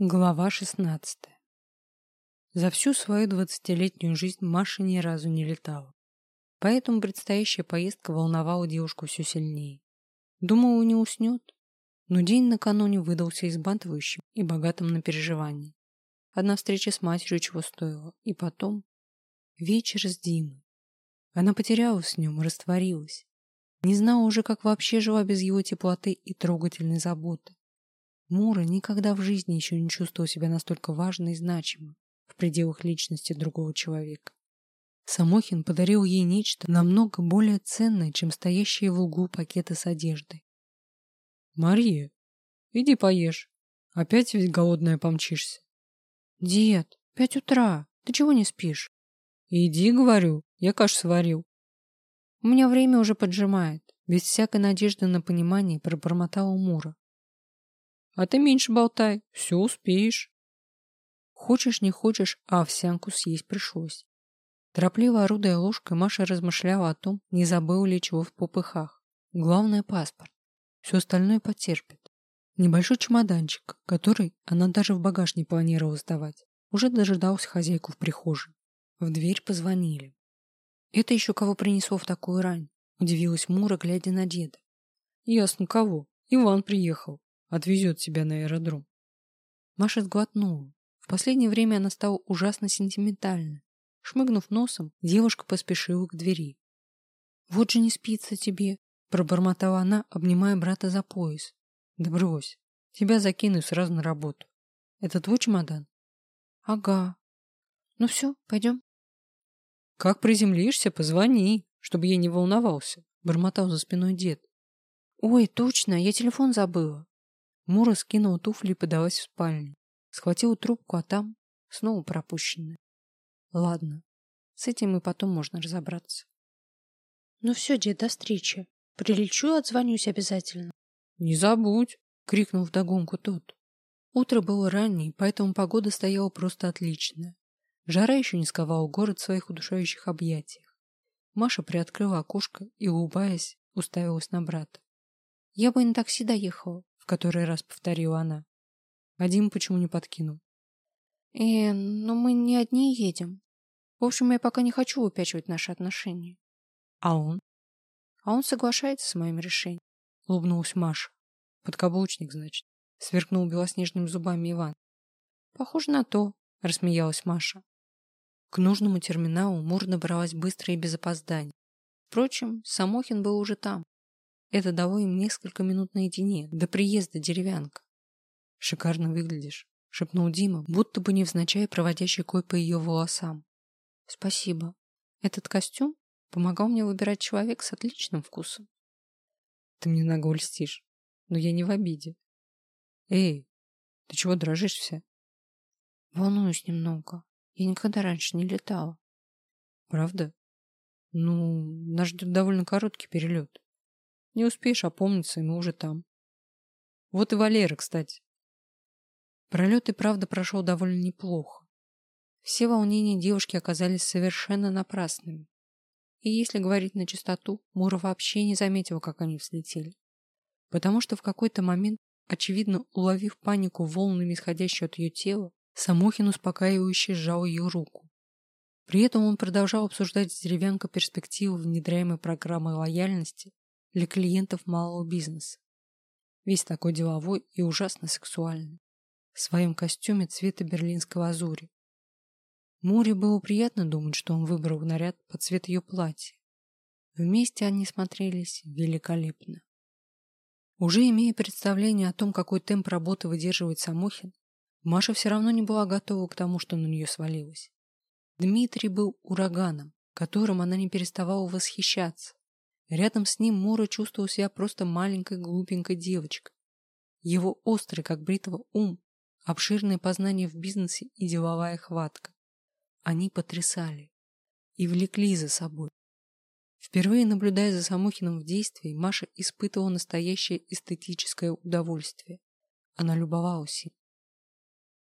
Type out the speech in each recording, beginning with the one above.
Глава 16. За всю свою двадцатилетнюю жизнь Маша ни разу не летала. Поэтому предстоящая поездка волновала девушку все сильнее. Думала, не уснет. Но день накануне выдался избантывающим и богатым на переживания. Одна встреча с матерью чего стоила. И потом вечер с Димой. Она потерялась в нем, растворилась. Не знала уже, как вообще жила без его теплоты и трогательной заботы. Мура никогда в жизни еще не чувствовал себя настолько важной и значимой в пределах личности другого человека. Самохин подарил ей нечто намного более ценное, чем стоящие в углу пакеты с одеждой. «Мария, иди поешь. Опять ведь голодная помчишься». «Дед, пять утра. Ты чего не спишь?» «Иди, говорю, я кашу сварил». «У меня время уже поджимает». Без всякой надежды на понимание пробормотала Мура, а ты меньше болтай, все успеешь. Хочешь, не хочешь, а овсянку съесть пришлось. Торопливо орудая ложкой, Маша размышляла о том, не забыл ли чего в попыхах. Главное – паспорт. Все остальное потерпит. Небольшой чемоданчик, который она даже в багаж не планировала сдавать, уже дожидался хозяйку в прихожей. В дверь позвонили. «Это еще кого принесло в такую рань?» – удивилась Мура, глядя на деда. «Ясно, кого. Иван приехал. Отвезет тебя на аэродром. Маша сглотнула. В последнее время она стала ужасно сентиментальной. Шмыгнув носом, девушка поспешила к двери. «Вот же не спится тебе!» — пробормотала она, обнимая брата за пояс. «Да брось, тебя закину сразу на работу. Это твой чемодан?» «Ага. Ну все, пойдем». «Как приземлишься, позвони, чтобы я не волновался», — бормотал за спиной дед. «Ой, точно, я телефон забыла. Мура скинула туфли и подалась в спальню. Схватила трубку, а там снова пропущенная. Ладно, с этим и потом можно разобраться. Ну все, дед, до встречи. Прилечу, отзвонюсь обязательно. Не забудь, крикнул вдогонку тот. Утро было раннее, поэтому погода стояла просто отличная. Жара еще не сковала город в своих удушающих объятиях. Маша приоткрыла окошко и, улыбаясь, уставилась на брата. Я бы и на такси доехала который раз повторила она. А Дима почему не подкинул? Э, но мы не одни едем. В общем, я пока не хочу упячивать наши отношения. А он? А он соглашается с моим решением. Улыбнулась Маша. Подкаблучник, значит. Сверкнул белоснежными зубами Иван. Похоже на то, рассмеялась Маша. К нужному терминалу Мур добралась быстро и без опозданий. Впрочем, Самохин был уже там. Это дало им несколько минут наедине, до приезда деревянка. «Шикарно выглядишь», — шепнул Дима, будто бы невзначай проводя щекой по ее волосам. «Спасибо. Этот костюм помогал мне выбирать человека с отличным вкусом». «Ты мне наго льстишь, но я не в обиде». «Эй, ты чего дрожишь вся?» «Волнуюсь немного. Я никогда раньше не летала». «Правда? Ну, нас ждет довольно короткий перелет. Не успеешь опомниться, и мы уже там. Вот и Валера, кстати. Пролет и правда прошел довольно неплохо. Все волнения девушки оказались совершенно напрасными. И если говорить на чистоту, Мура вообще не заметила, как они взлетели. Потому что в какой-то момент, очевидно уловив панику волнами, исходящую от ее тела, Самохин успокаивающе сжал ее руку. При этом он продолжал обсуждать с деревянкой перспективы внедряемой программы лояльности для клиентов малого бизнеса. Весь такой деловой и ужасно сексуальный. В своем костюме цвета берлинского азури. Муре было приятно думать, что он выбрал наряд под цвет ее платья. Вместе они смотрелись великолепно. Уже имея представление о том, какой темп работы выдерживает Самохин, Маша все равно не была готова к тому, что на нее свалилось. Дмитрий был ураганом, которым она не переставала восхищаться. Рядом с ним Мора чувствовал себя просто маленькой глупенькой девочкой. Его острый, как бритва, ум, обширное познание в бизнесе и деловая хватка. Они потрясали и влекли за собой. Впервые наблюдая за Самохиным в действии, Маша испытывала настоящее эстетическое удовольствие. Она любовалась им.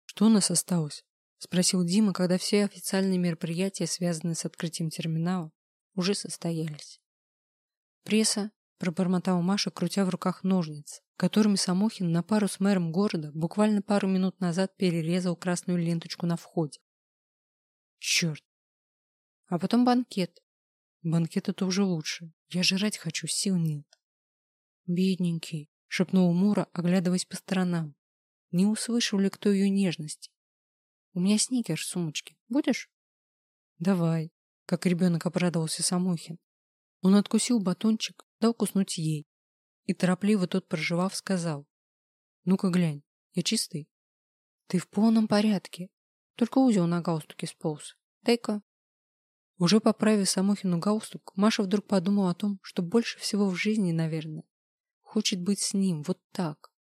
«Что у нас осталось?» — спросил Дима, когда все официальные мероприятия, связанные с открытием терминала, уже состоялись. Пресса, пробормотала Маша, крутя в руках ножницы, которыми Самохин на пару с мэром города буквально пару минут назад перерезал красную ленточку на входе. Черт! А потом банкет. Банкет это уже лучше. Я жрать хочу, сил нет. Бедненький, шепнул Мура, оглядываясь по сторонам. Не услышал ли кто ее нежности? У меня сникер в сумочке. Будешь? Давай, как ребенок обрадовался Самохин. Он откусил батончик, дал куснуть ей. И торопливо тот, проживав, сказал. Ну-ка глянь, я чистый. Ты в полном порядке. Только узел на галстуке сполз. Дай-ка. Уже поправив Самохину галстук, Маша вдруг подумала о том, что больше всего в жизни, наверное, хочет быть с ним вот так.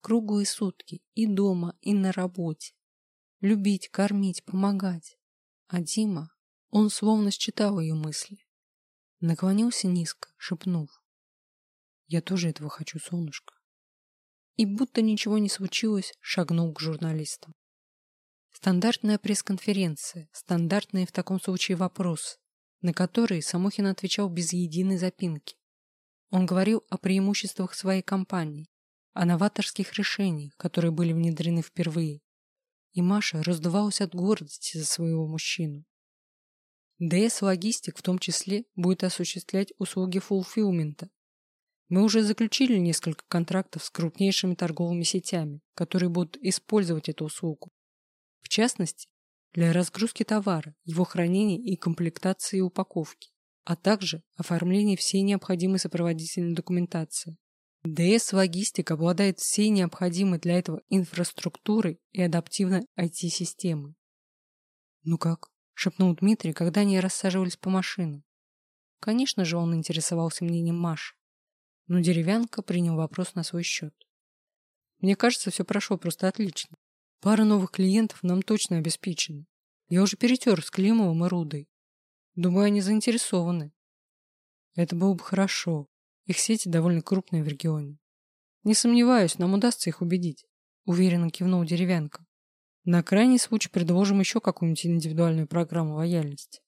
Круглые сутки и дома, и на работе. Любить, кормить, помогать. А Дима, он словно считал ее мысли. Наклонился низко, шепнув. Я тоже этого хочу, солнышко. И будто ничего не случилось, шагнул к журналистам. Стандартная пресс-конференция, стандартные в таком случае вопросы, на которые Самохин отвечал без единой запинки. Он говорил о преимуществах своей компании, о новаторских решениях, которые были внедрены впервые. И Маша раздувалась от гордости за своего мужчину. ДС Логистик в том числе будет осуществлять услуги фулфилмента. Мы уже заключили несколько контрактов с крупнейшими торговыми сетями, которые будут использовать эту услугу. В частности, для разгрузки товара, его хранения и комплектации и упаковки, а также оформления всей необходимой сопроводительной документации. ДС Логистик обладает всей необходимой для этого инфраструктурой и адаптивной IT-системой. Ну как? Шепнул Дмитрий, когда они рассаживались по машинам. Конечно же, он интересовался мнением Маши. Но деревянка принял вопрос на свой счет. Мне кажется, все прошло просто отлично. Пара новых клиентов нам точно обеспечена. Я уже перетер с Климовым и Рудой. Думаю, они заинтересованы. Это было бы хорошо. Их сети довольно крупные в регионе. Не сомневаюсь, нам удастся их убедить. Уверенно кивнул деревянка. На крайний случай предложим еще какую-нибудь индивидуальную программу лояльности.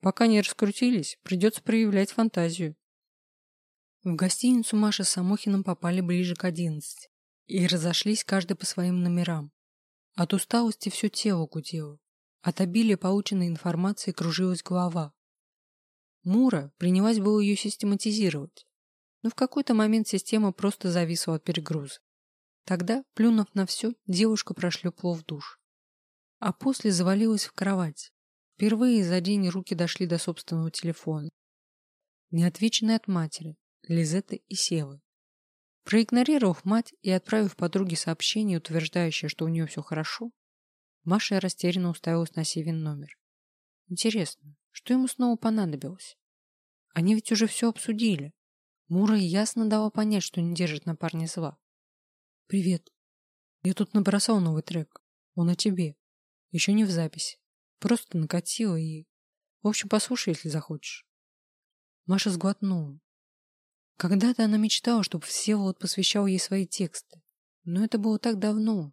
Пока не раскрутились, придется проявлять фантазию. В гостиницу Маша с Самохиным попали ближе к одиннадцати и разошлись каждый по своим номерам. От усталости все тело гудело. От обилия полученной информации кружилась голова. Мура принялась было ее систематизировать, но в какой-то момент система просто зависла от перегруза. Тогда, плюнув на все, девушка прошлепала в душ. А после завалилась в кровать. Впервые за день руки дошли до собственного телефона. Неотвеченный от матери, Лизеты и Севы. Проигнорировав мать и отправив подруге сообщение, утверждающее, что у нее все хорошо, Маша растерянно уставилась на Севин номер. Интересно, что ему снова понадобилось? Они ведь уже все обсудили. Мура ясно дала понять, что не держит на парня зла. «Привет. Я тут набросал новый трек. Он о тебе. Еще не в записи. Просто накатила и... В общем, послушай, если захочешь». Маша сглотнула. Когда-то она мечтала, чтобы Всеволод посвящал ей свои тексты. Но это было так давно.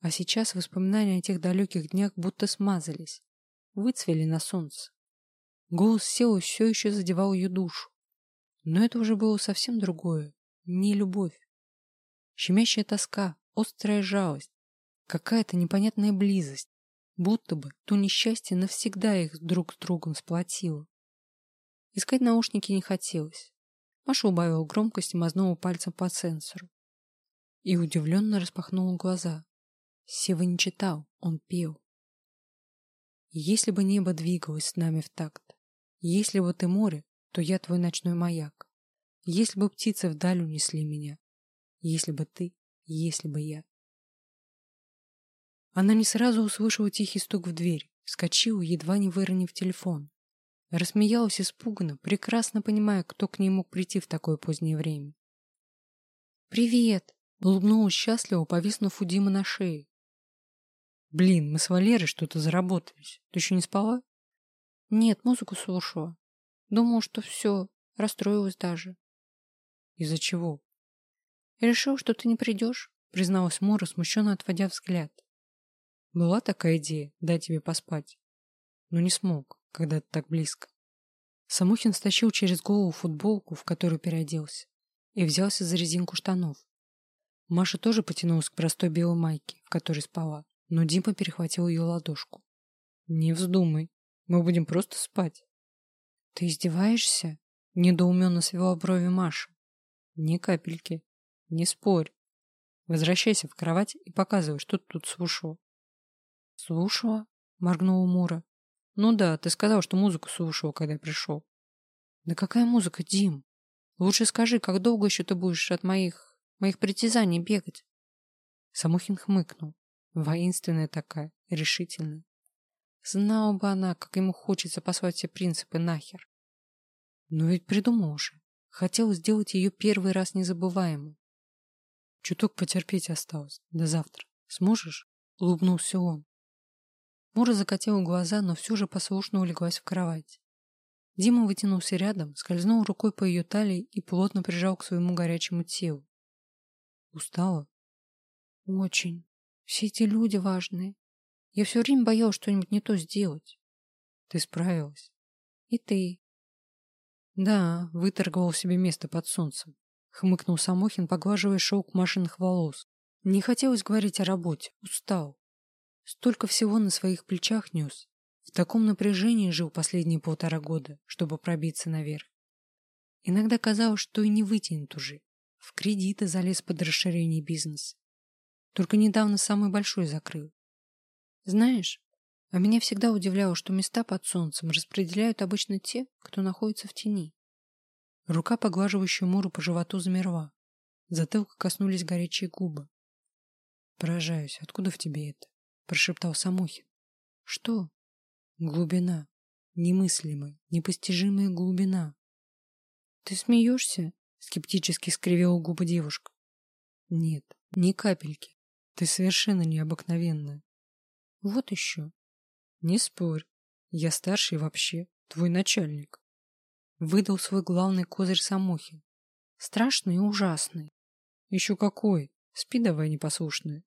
А сейчас воспоминания о тех далеких днях будто смазались. Выцвели на солнце. Голос Севы все еще задевал ее душу. Но это уже было совсем другое. Не любовь. Щемящая тоска, острая жалость, какая-то непонятная близость, будто бы то несчастье навсегда их друг с другом сплотило. Искать наушники не хотелось. Маша убавила громкость и мазнула пальцем по сенсору. И удивленно распахнула глаза. Сева не читал, он пел. Если бы небо двигалось с нами в такт, если бы ты море, то я твой ночной маяк. Если бы птицы вдаль унесли меня, если бы ты, если бы я. Она не сразу услышала тихий стук в дверь, вскочила, едва не выронив телефон. Рассмеялась испуганно, прекрасно понимая, кто к ней мог прийти в такое позднее время. «Привет!» — улыбнулась счастливо, повиснув у Димы на шее. «Блин, мы с Валерой что-то заработались. Ты еще не спала?» «Нет, музыку слушала. Думала, что все, расстроилась даже». «Из-за чего?» Решил, что ты не придешь, призналась Мора, смущенно отводя взгляд. Была такая идея дать тебе поспать, но не смог, когда ты так близко. Самохин стащил через голову футболку, в которую переоделся, и взялся за резинку штанов. Маша тоже потянулась к простой белой майке, в которой спала, но Дима перехватил ее ладошку. «Не вздумай, мы будем просто спать». «Ты издеваешься?» — недоуменно свела брови Маша. «Ни капельки. Не спорь. Возвращайся в кровать и показывай, что ты тут слушала». «Слушала?» — моргнула Мура. Ну да, ты сказал, что музыку слушал, когда пришел. Да какая музыка, Дим? Лучше скажи, как долго еще ты будешь от моих... моих притязаний бегать? Самохин хмыкнул. Воинственная такая, решительная. Знала бы она, как ему хочется послать все принципы нахер. Но ведь придумал уже. Хотел сделать ее первый раз незабываемым. Чуток потерпеть осталось. До завтра. Сможешь? Улыбнулся он. Мура закатила глаза, но все же послушно улеглась в кровать. Дима вытянулся рядом, скользнул рукой по ее талии и плотно прижал к своему горячему телу. Устала? Очень. Все эти люди важные. Я все время боялась что-нибудь не то сделать. Ты справилась. И ты. Да, выторговал себе место под солнцем. Хмыкнул Самохин, поглаживая шелк Машиных волос. Не хотелось говорить о работе. Устал. Столько всего на своих плечах нес. В таком напряжении жил последние полтора года, чтобы пробиться наверх. Иногда казалось, что и не вытянет уже. В кредиты залез под расширение бизнеса. Только недавно самый большой закрыл. Знаешь, а меня всегда удивляло, что места под солнцем распределяют обычно те, кто находится в тени. Рука, поглаживающая Муру по животу, замерла. Затылка коснулись горячие губы. Поражаюсь, откуда в тебе это? прошептал Самохин. Что? Глубина. Немыслимая, непостижимая глубина. Ты смеешься? Скептически скривила губы девушка. Нет, ни капельки. Ты совершенно необыкновенная. Вот еще. Не спорь. Я старший вообще, твой начальник. Выдал свой главный козырь Самохин. Страшный и ужасный. Еще какой. Спи давай, непослушная.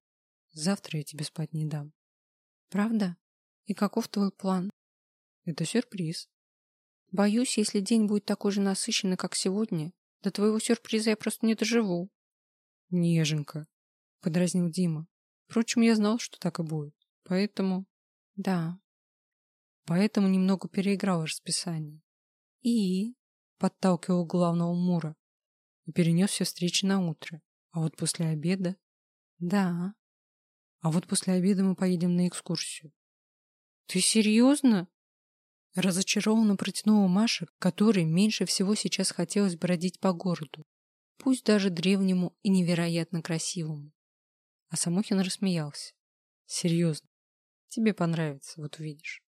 Завтра я тебе спать не дам. Правда? И каков твой план? Это сюрприз. Боюсь, если день будет такой же насыщенный, как сегодня, до твоего сюрприза я просто не доживу. Неженка, подразнил Дима. Впрочем, я знал, что так и будет. Поэтому... Да. Поэтому немного переиграл расписание. И... Подталкивал главного Мура. И перенес все встречи на утро. А вот после обеда... Да. А вот после обеда мы поедем на экскурсию. Ты серьезно? Разочарованно протянула Маша, которой меньше всего сейчас хотелось бродить по городу, пусть даже древнему и невероятно красивому. А Самохин рассмеялся. Серьезно. Тебе понравится, вот увидишь.